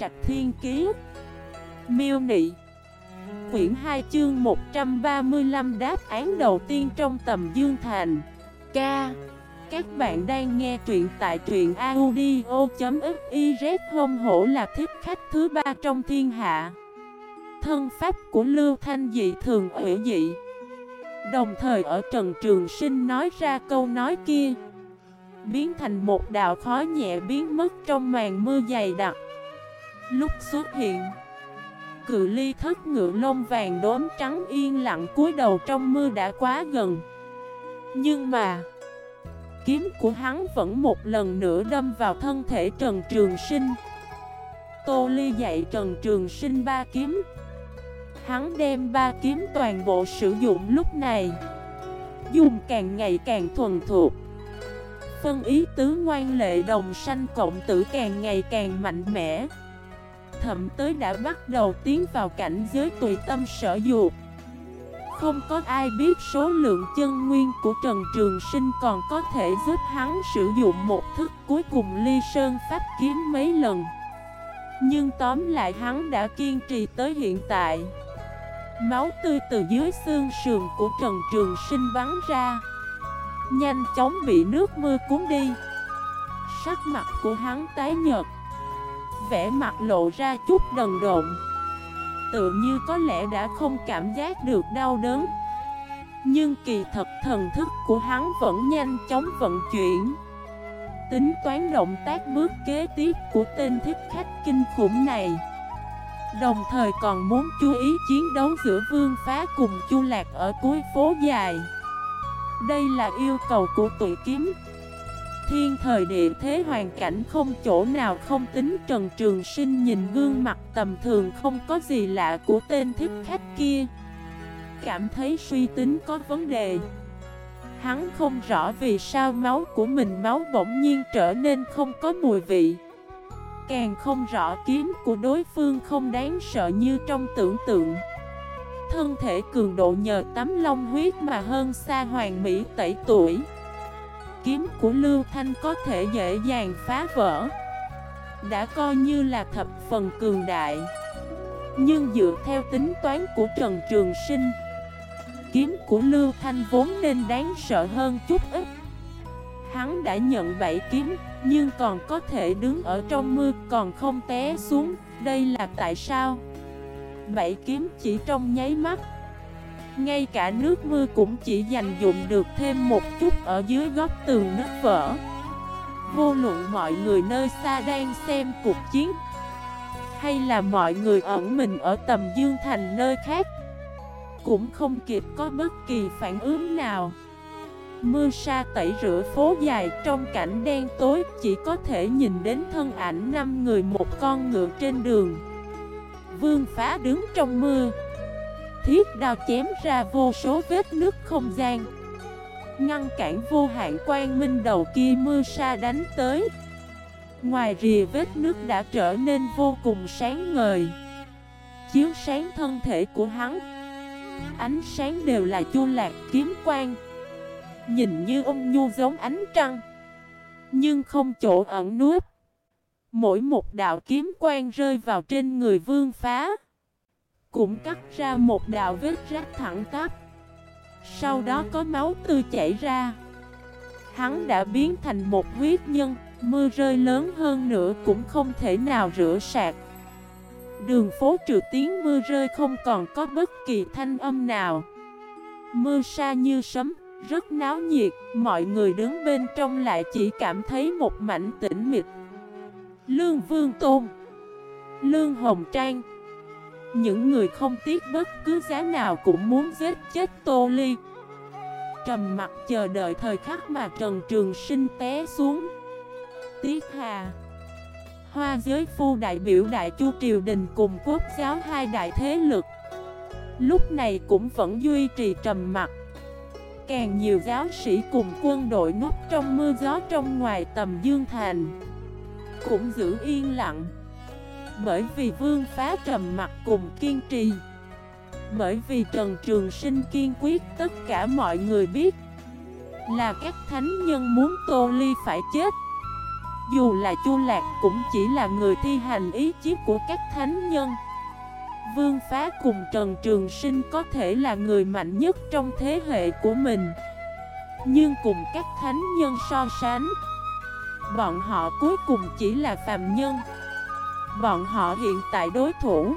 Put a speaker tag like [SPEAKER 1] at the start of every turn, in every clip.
[SPEAKER 1] Trạch Thiên Kiế Miêu Nị. Quyển 2 chương 135 đáp án đầu tiên trong tầm Dương Thành. Ca. Các bạn đang nghe truyện tại truyện audio.xyz Hông hổ là thiếp khách thứ ba trong thiên hạ. Thân pháp của Lưu Thanh dị thường ủy dị. Đồng thời ở Trần Trường Sinh nói ra câu nói kia. Biến thành một đạo khói nhẹ biến mất trong màn mưa dày đặc. Lúc xuất hiện, Cự ly thất ngựa lông vàng đốm trắng yên lặng cúi đầu trong mưa đã quá gần. Nhưng mà, Kiếm của hắn vẫn một lần nữa đâm vào thân thể Trần Trường Sinh. Tô Ly dạy Trần Trường Sinh ba kiếm. Hắn đem ba kiếm toàn bộ sử dụng lúc này. Dùng càng ngày càng thuần thuộc. Phân ý tứ ngoan lệ đồng sanh cộng tử càng ngày càng mạnh mẽ. Thậm tới đã bắt đầu tiến vào cảnh giới tùy tâm sở dục Không có ai biết số lượng chân nguyên của Trần Trường Sinh còn có thể giúp hắn sử dụng một thức cuối cùng ly sơn pháp kiếm mấy lần. Nhưng tóm lại hắn đã kiên trì tới hiện tại. Máu tươi từ dưới xương sườn của Trần Trường Sinh bắn ra. Nhanh chóng bị nước mưa cuốn đi. Sắc mặt của hắn tái nhợt. Vẻ mặt lộ ra chút đần độn. Tự như có lẽ đã không cảm giác được đau đớn. Nhưng kỳ thật thần thức của hắn vẫn nhanh chóng vận chuyển. Tính toán động tác bước kế tiếp của tên thích khách kinh khủng này. Đồng thời còn muốn chú ý chiến đấu giữa Vương Phá cùng Chu Lạc ở cuối phố dài. Đây là yêu cầu của tụi kiếm. Thiên thời địa thế hoàn cảnh không chỗ nào không tính. Trần Trường Sinh nhìn gương mặt tầm thường không có gì lạ của tên thích khách kia. Cảm thấy suy tính có vấn đề. Hắn không rõ vì sao máu của mình máu bỗng nhiên trở nên không có mùi vị. Càng không rõ kiếm của đối phương không đáng sợ như trong tưởng tượng. Thân thể cường độ nhờ tắm long huyết mà hơn xa hoàng mỹ tẩy tuổi. Kiếm của Lưu Thanh có thể dễ dàng phá vỡ. Đã coi như là thập phần cường đại. Nhưng dựa theo tính toán của Trần Trường Sinh, Kiếm của Lưu Thanh vốn nên đáng sợ hơn chút ít. Hắn đã nhận bảy kiếm, Nhưng còn có thể đứng ở trong mưa, còn không té xuống. Đây là tại sao? Bảy kiếm chỉ trong nháy mắt. Ngay cả nước mưa cũng chỉ dành dụng được thêm một chút ở dưới góc tường nứt vỡ. Vô luận mọi người nơi xa đang xem cuộc chiến, Hay là mọi người ẩn mình ở tầm dương thành nơi khác, Cũng không kịp có bất kỳ phản ứng nào. Mưa sa tẩy rửa phố dài trong cảnh đen tối, Chỉ có thể nhìn đến thân ảnh năm người một con ngựa trên đường. Vương phá đứng trong mưa. Thiết đao chém ra vô số vết nước không gian. Ngăn cản vô hạn quang minh đầu kia mưa sa đánh tới. Ngoài rìa vết nước đã trở nên vô cùng sáng ngời. Chiếu sáng thân thể của hắn. Ánh sáng đều là chu lạc kiếm quang. Nhìn như ông nhu giống ánh trăng. Nhưng không chỗ ẩn núp. Mỗi một đạo kiếm quang rơi vào trên người vương phá. Cũng cắt ra một đạo vết rách thẳng tắp. Sau đó có máu tươi chảy ra. Hắn đã biến thành một huyết nhân Mưa rơi lớn hơn nữa cũng không thể nào rửa sạch. Đường phố trừ tiếng mưa rơi không còn có bất kỳ thanh âm nào. Mưa xa như sấm rất náo nhiệt, mọi người đứng bên trong lại chỉ cảm thấy một mảnh tĩnh mịch. Lương Vương Tôn Lương Hồng Trang những người không tiếc bất cứ giá nào cũng muốn giết chết Tô Ly. Trầm mặt chờ đợi thời khắc mà Trần Trường Sinh té xuống. Tiết Hà. Hoa giới phu đại biểu Đại Chu Triều Đình cùng quốc giáo hai đại thế lực. Lúc này cũng vẫn duy trì trầm mặt Càng nhiều giáo sĩ cùng quân đội núp trong mưa gió trong ngoài tầm Dương Thành. Cũng giữ yên lặng. Bởi vì vương phá trầm mặt cùng kiên trì. Bởi vì Trần Trường Sinh kiên quyết tất cả mọi người biết Là các thánh nhân muốn Tô Ly phải chết. Dù là Chu Lạc cũng chỉ là người thi hành ý chí của các thánh nhân. Vương Phá cùng Trần Trường Sinh có thể là người mạnh nhất trong thế hệ của mình. Nhưng cùng các thánh nhân so sánh, Bọn họ cuối cùng chỉ là phàm nhân. Bọn họ hiện tại đối thủ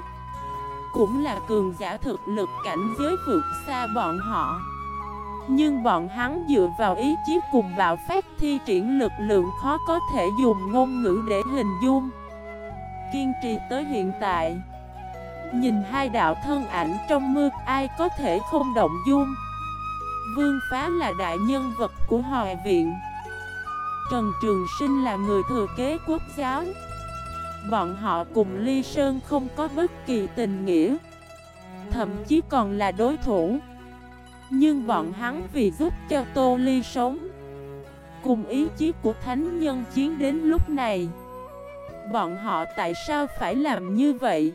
[SPEAKER 1] Cũng là cường giả thực lực cảnh giới vượt xa bọn họ. Nhưng bọn hắn dựa vào ý chí cùng bạo phát thi triển lực lượng khó có thể dùng ngôn ngữ để hình dung. Kiên trì tới hiện tại. Nhìn hai đạo thân ảnh trong mưa, ai có thể không động dung? Vương Phá là đại nhân vật của Hòa Viện. Trần Trường Sinh là người thừa kế quốc giáo. Bọn họ cùng Ly Sơn không có bất kỳ tình nghĩa, Thậm chí còn là đối thủ. Nhưng bọn hắn vì giúp cho Tô Ly sống, Cùng ý chí của thánh nhân chiến đến lúc này, Bọn họ tại sao phải làm như vậy?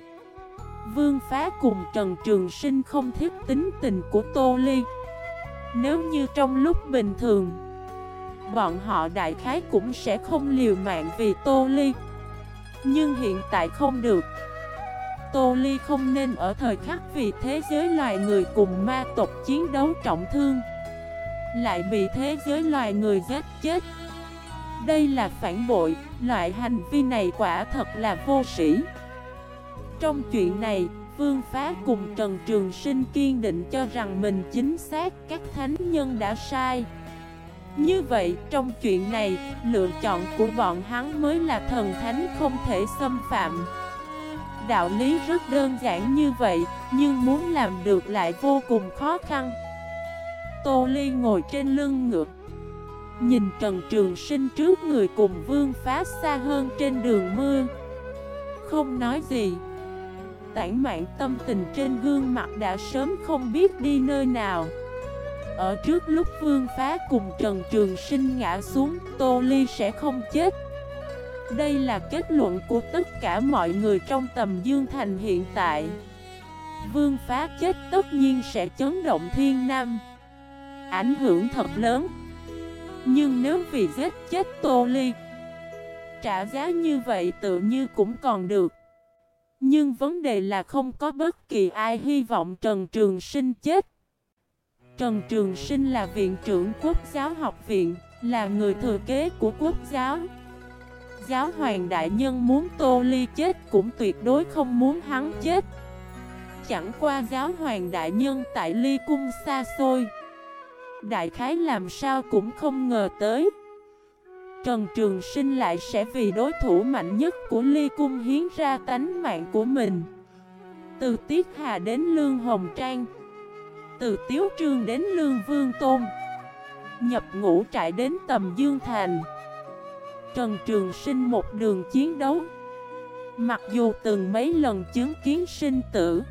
[SPEAKER 1] Vương Phá cùng Trần Trường Sinh không thiết tính tình của Tô Ly. Nếu như trong lúc bình thường, Bọn họ đại khái cũng sẽ không liều mạng vì Tô Ly. Nhưng hiện tại không được. Tô Ly không nên ở thời khắc vì thế giới loài người cùng ma tộc chiến đấu trọng thương. Lại bị thế giới loài người giết chết. Đây là phản bội, loại hành vi này quả thật là vô sĩ Trong chuyện này, Vương Phá cùng Trần Trường Sinh kiên định cho rằng mình chính xác các thánh nhân đã sai như vậy, trong chuyện này, lựa chọn của bọn hắn mới là thần thánh không thể xâm phạm. Đạo lý rất đơn giản như vậy, nhưng muốn làm được lại vô cùng khó khăn. Tô Ly ngồi trên lưng ngược. Nhìn Trần Trường Sinh trước người cùng vương phá xa hơn trên đường mưa. Không nói gì. Tản mạn tâm tình trên gương mặt đã sớm không biết đi nơi nào ở trước lúc Vương Phá cùng Trần Trường Sinh ngã xuống, Tô Ly sẽ không chết. Đây là kết luận của tất cả mọi người trong tầm Dương Thành hiện tại. Vương Phá chết tất nhiên sẽ chấn động thiên nam. Ảnh hưởng thật lớn. Nhưng nếu vì giết chết Tô Ly, trả giá như vậy tự như cũng còn được. Nhưng vấn đề là không có bất kỳ ai hy vọng Trần Trường Sinh chết. Trần Trường Sinh là viện trưởng quốc giáo học viện, là người thừa kế của quốc giáo. Giáo hoàng đại nhân muốn Tô Ly chết cũng tuyệt đối không muốn hắn chết. Chẳng qua giáo hoàng đại nhân tại Ly Cung xa xôi. Đại khái làm sao cũng không ngờ tới. Trần Trường Sinh lại sẽ vì đối thủ mạnh nhất của Ly Cung hiến ra tánh mạng của mình. Từ Tiết Hà đến Lương Hồng Trang từ Tiếu Trương đến Lương Vương Tôn. Nhập ngũ trại đến tầm Dương Thành. Trần Trường Sinh một đường chiến đấu. Mặc dù từng mấy lần chứng kiến sinh tử,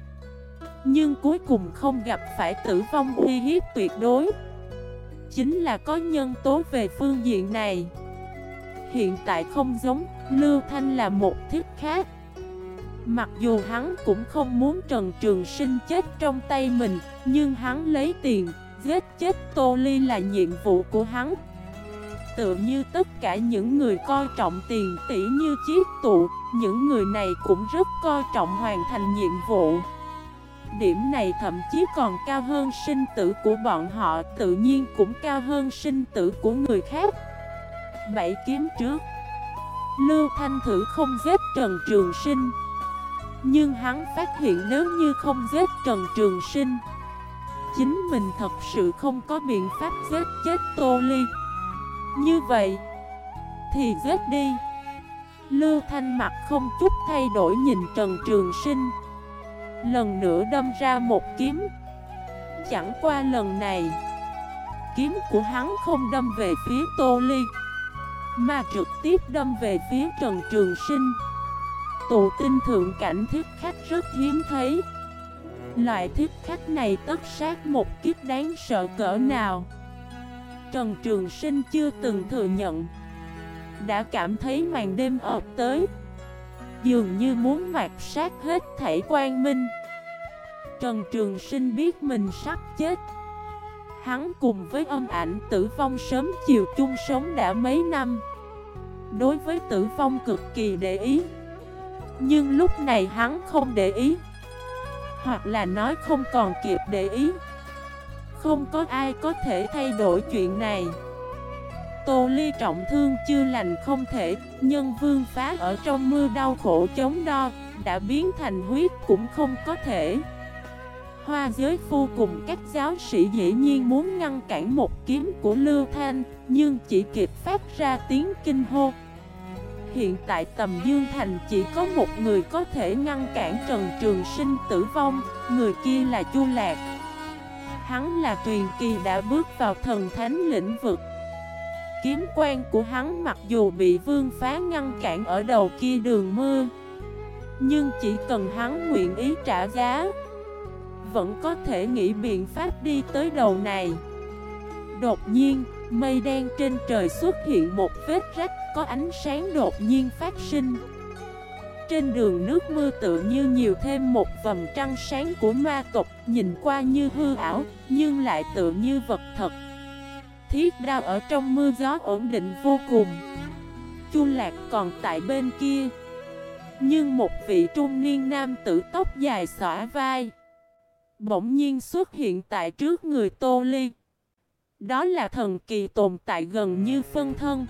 [SPEAKER 1] Nhưng cuối cùng không gặp phải tử vong uy hiếp tuyệt đối. Chính là có nhân tố về phương diện này. Hiện tại không giống, Lưu Thanh là một thiết khác. Mặc dù hắn cũng không muốn Trần Trường Sinh chết trong tay mình Nhưng hắn lấy tiền, giết chết Tô Ly là nhiệm vụ của hắn. Tựa như tất cả những người coi trọng tiền tỷ như chiếc tụ Những người này cũng rất coi trọng hoàn thành nhiệm vụ. Điểm này thậm chí còn cao hơn sinh tử của bọn họ Tự nhiên cũng cao hơn sinh tử của người khác. Bảy kiếm trước. Lưu Thanh thử không giết Trần Trường Sinh nhưng hắn phát hiện nếu như không giết Trần Trường Sinh, Chính mình thật sự không có biện pháp giết chết Tô Ly. Như vậy, Thì giết đi. Lưu Thanh mặt không chút thay đổi nhìn Trần Trường Sinh. Lần nữa đâm ra một kiếm. Chẳng qua lần này, Kiếm của hắn không đâm về phía Tô Ly, Mà trực tiếp đâm về phía Trần Trường Sinh. Tụ tinh thượng cảnh thiết khách rất hiếm thấy. Loại thiết khách này tất sát một kiếp đáng sợ cỡ nào. Trần Trường Sinh chưa từng thừa nhận. Đã cảm thấy màn đêm ập tới. Dường như muốn mạt sát hết thảy quang minh. Trần Trường Sinh biết mình sắp chết. Hắn cùng với âm ảnh tử vong sớm chiều chung sống đã mấy năm. Đối với tử vong cực kỳ để ý. Nhưng lúc này hắn không để ý. Hoặc là nói không còn kịp để ý. Không có ai có thể thay đổi chuyện này. Tô Ly trọng thương chưa lành không thể. Nhân vương phá ở trong mưa đau khổ chống đo. Đã biến thành huyết cũng không có thể. Hoa giới phu cùng các giáo sĩ dĩ nhiên muốn ngăn cản một kiếm của Lưu Thanh. Nhưng chỉ kịp phát ra tiếng kinh hô Hiện tại tầm Dương Thành chỉ có một người có thể ngăn cản Trần Trường Sinh tử vong Người kia là Chu Lạc. Hắn là Tuyền kỳ đã bước vào thần thánh lĩnh vực. Kiếm quan của hắn mặc dù bị vương phá ngăn cản ở đầu kia đường mưa Nhưng chỉ cần hắn nguyện ý trả giá Vẫn có thể nghĩ biện pháp đi tới đầu này. Đột nhiên, mây đen trên trời xuất hiện một vết rách Có ánh sáng đột nhiên phát sinh. Trên đường nước mưa tự như nhiều thêm một vầng trăng sáng của ma tộc Nhìn qua như hư ảo, nhưng lại tự như vật thật. Thiết đao ở trong mưa gió ổn định vô cùng. Chu Lạc còn tại bên kia. Nhưng một vị trung niên nam tử tóc dài xõa vai Bỗng nhiên xuất hiện tại trước người Tô Ly. Đó là thần kỳ tồn tại gần như phân thân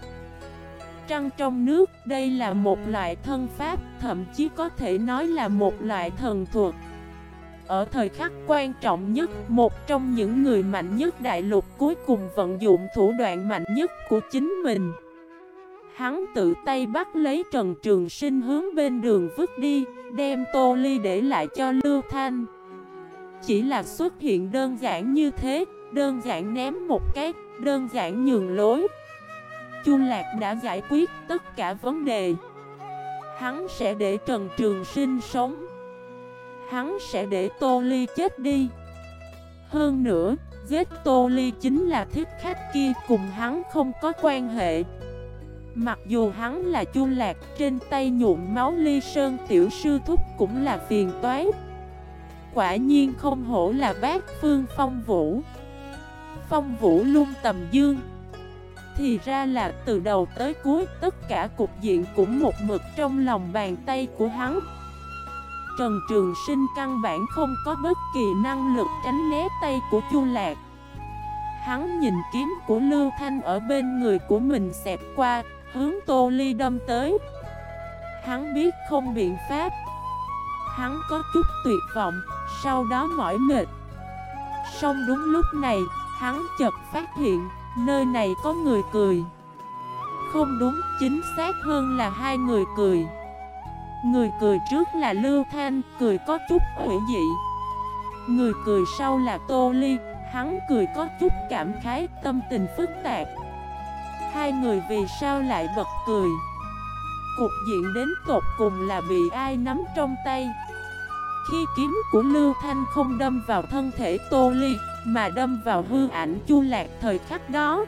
[SPEAKER 1] Trăng trong nước đây là một loại thân pháp Thậm chí có thể nói là một loại thần thuật ở thời khắc quan trọng nhất, một trong những người mạnh nhất đại lục cuối cùng vận dụng thủ đoạn mạnh nhất của chính mình. Hắn tự tay bắt lấy Trần Trường Sinh hướng bên đường vứt đi, đem Tô Ly để lại cho Lưu Thanh. Chỉ là xuất hiện đơn giản như thế, đơn giản ném một cái, đơn giản nhường lối. Chu Lạc đã giải quyết tất cả vấn đề. Hắn sẽ để Trần Trường Sinh sống hắn sẽ để Tô Ly chết đi. Hơn nữa, giết Tô Ly chính là thiết khách kia cùng hắn không có quan hệ. Mặc dù hắn là chu lạc trên tay nhuộm máu ly sơn tiểu sư thúc cũng là phiền toái. Quả nhiên không hổ là bác phương phong vũ. Phong vũ luôn tầm dương. Thì ra là từ đầu tới cuối tất cả cục diện cũng một mực trong lòng bàn tay của hắn. Trần Trường Sinh căn bản không có bất kỳ năng lực tránh né tay của Chu Lạc Hắn nhìn kiếm của Lưu Thanh ở bên người của mình xẹp qua, hướng Tô Ly đâm tới Hắn biết không biện pháp Hắn có chút tuyệt vọng, sau đó mỏi mệt. Xong đúng lúc này, hắn chợt phát hiện, nơi này có người cười. Không đúng, chính xác hơn là hai người cười. Người cười trước là Lưu Thanh, cười có chút ủy dị. Người cười sau là Tô Ly, hắn cười có chút cảm khái, tâm tình phức tạp. Hai người vì sao lại bật cười? Cuộc diện đến tột cùng là bị ai nắm trong tay? Khi kiếm của Lưu Thanh không đâm vào thân thể Tô Ly, Mà đâm vào hư ảnh chu lạc thời khắc đó.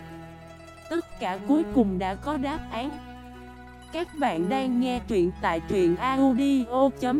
[SPEAKER 1] Tất cả cuối cùng đã có đáp án. Các bạn đang nghe truyện tại truyện audio.fif